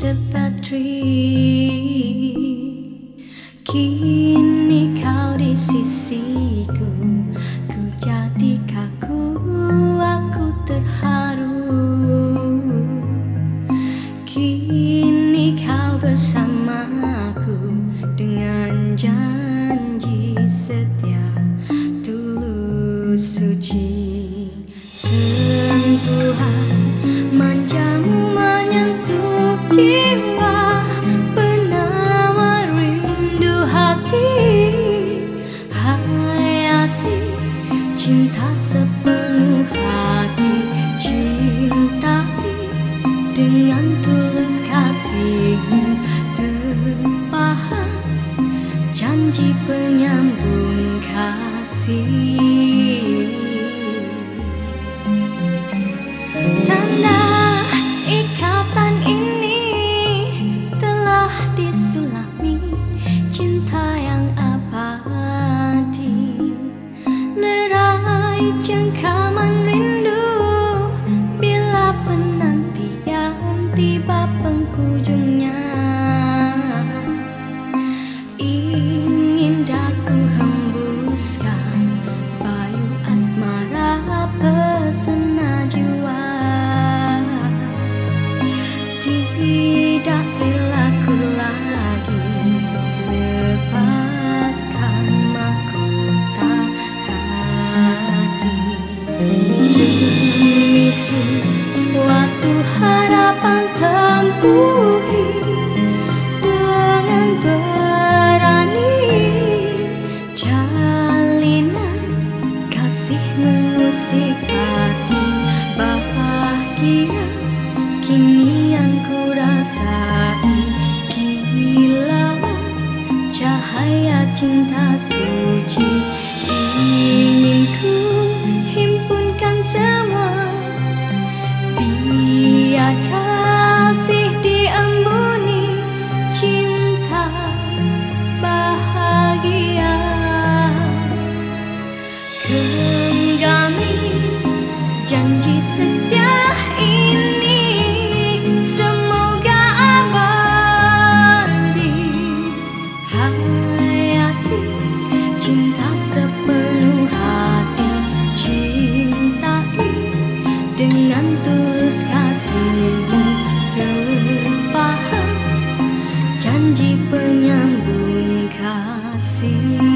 dekat Kini kau di sisiku Ku jadi kaku Aku terharu. Kini kau bersamaku Dengan janji setia Tulus Suci. Janji penyambung kasih. Tanda ikatan ini telah disulami cinta yang abadi. Lerai cengkaman rindu bila penantian tiba penghujungnya mengusik hati Kami janji setia ini. Semoga abadi. Hayati cinta sepenuh hati. Cintai dengan tulus kasihmu terpahat janji penyambung kasih.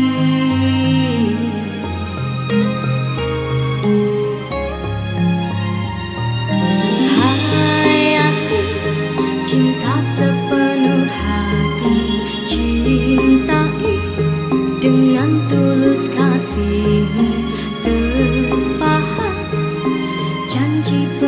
忘记。